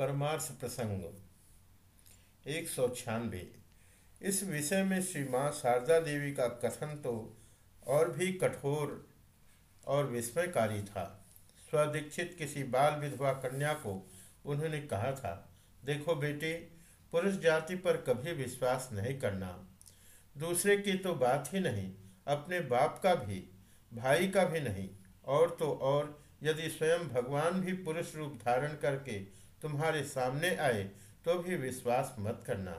परमार्थ प्रसंग। एक सौ छियानवे इस विषय में श्री माँ शारदा देवी का कथन तो और भी कठोर और विस्मयकारी था। स्वदीक्षित किसी बाल विधवा कन्या को उन्होंने कहा था, देखो बेटे, पुरुष जाति पर कभी विश्वास नहीं करना। दूसरे की तो बात ही नहीं, अपने बाप का भी, भाई का भी नहीं, और तो और, यदि स्वयं भगवान भी पुरुष रूप धारण करके तुम्हारे सामने आए तो भी विश्वास मत करना।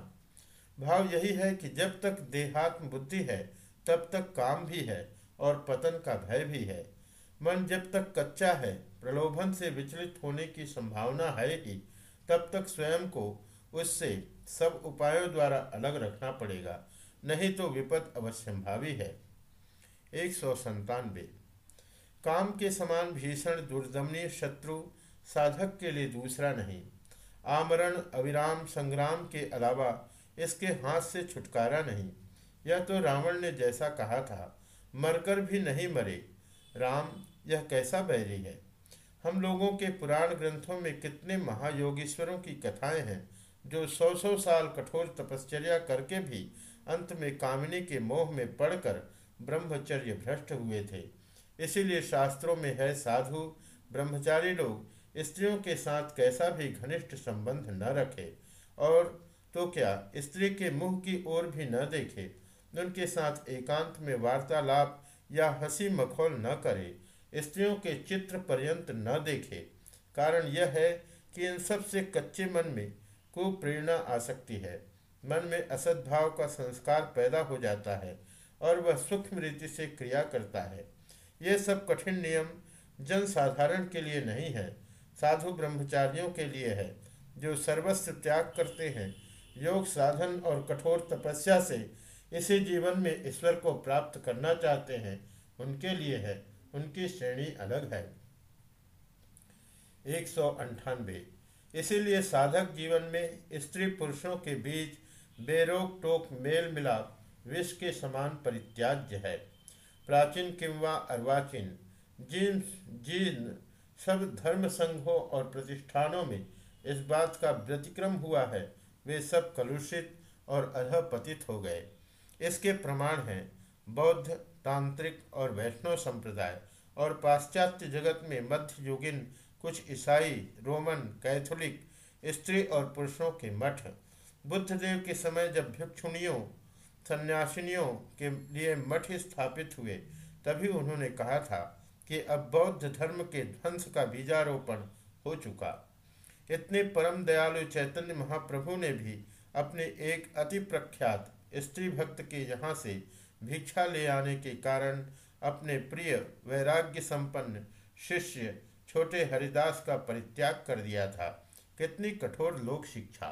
भाव यही है कि जब तक देहात्म बुद्धि है, तब तक काम भी है और पतन का भय भी है। मन जब तक कच्चा है, प्रलोभन से विचलित होने की संभावना है ही, तब तक स्वयं को उससे सब उपायों द्वारा अलग रखना पड़ेगा, नहीं तो विपद अवश्यंभावी है। एक सौ संतानवे। काम के समान भीषण, दुर्दमनीय शत्रु साधक के लिए दूसरा नहीं। आमरण, अविराम, संग्राम के अलावा इसके हाथ से छुटकारा नहीं। यह तो रावण ने जैसा कहा था, मरकर भी नहीं मरे। राम, यह कैसा बैरी है? हम लोगों के पुराण ग्रंथों में कितने महायोगीश्वरों की कथाएँ हैं, जो सौ सौ साल कठोर तपश्चर्या करके भी अंत में कामिनी के मोह में पड़कर ब्रह्मचर्य भ्रष्ट हुए थे। इसीलिए शास्त्रों में है साधु, ब्रह्मचारी लोग स्त्रियों के साथ कैसा भी घनिष्ठ संबंध न रखे, और तो क्या स्त्री के मुँह की ओर भी न देखे, उनके साथ एकांत में वार्तालाप या हँसी मखौल न करे, स्त्रियों के चित्र पर्यंत न देखे। कारण यह है कि इन सबसे कच्चे मन में कुप्रेरणा आ सकती है। मन में असद्भाव का संस्कार पैदा हो जाता है, और वह सूक्ष्म रीति से क्रिया करता है। ये सब कठिन नियम जन साधारण के लिए नहीं है। साधु ब्रह्मचारियों के लिए है, जो सर्वस्व त्याग करते हैं। योग साधन और कठोर तपस्या से इसी जीवन में ईश्वर को प्राप्त करना चाहते हैं, उनके लिए है। उनकी श्रेणी अलग है। एक सौ अंठानवे। इसीलिए साधक जीवन में स्त्री पुरुषों के बीच बेरोक टोक मेल मिलाप विष के समान परित्याज्य है। प्राचीन किंवा अर्वाचीन, जिन जिन सब धर्म संघों और प्रतिष्ठानों में इस बात का व्यतिक्रम हुआ है, वे सब कलुषित और अधपतित हो गए। इसके प्रमाण हैं, बौद्ध, तांत्रिक और वैष्णव संप्रदाय और पाश्चात्य जगत में मध्य युगिन कुछ ईसाई, रोमन, कैथोलिक, स्त्री और पुरुषों के मठ। बुद्धदेव के समय जब भिक्षुणियों, सन्यासिनियों के लिए मठ स्थापित हुए, तभी उन्होंने कहा था कि अब बौद्ध धर्म के ध्वंस का बीजारोपण हो चुका। इतने परम दयालु चैतन्य महाप्रभु ने भी अपने एक अति प्रख्यात स्त्री भक्त के यहाँ से भिक्षा ले आने के कारण अपने प्रिय वैराग्य संपन्न शिष्य छोटे हरिदास का परित्याग कर दिया था। कितनी कठोर लोक शिक्षा।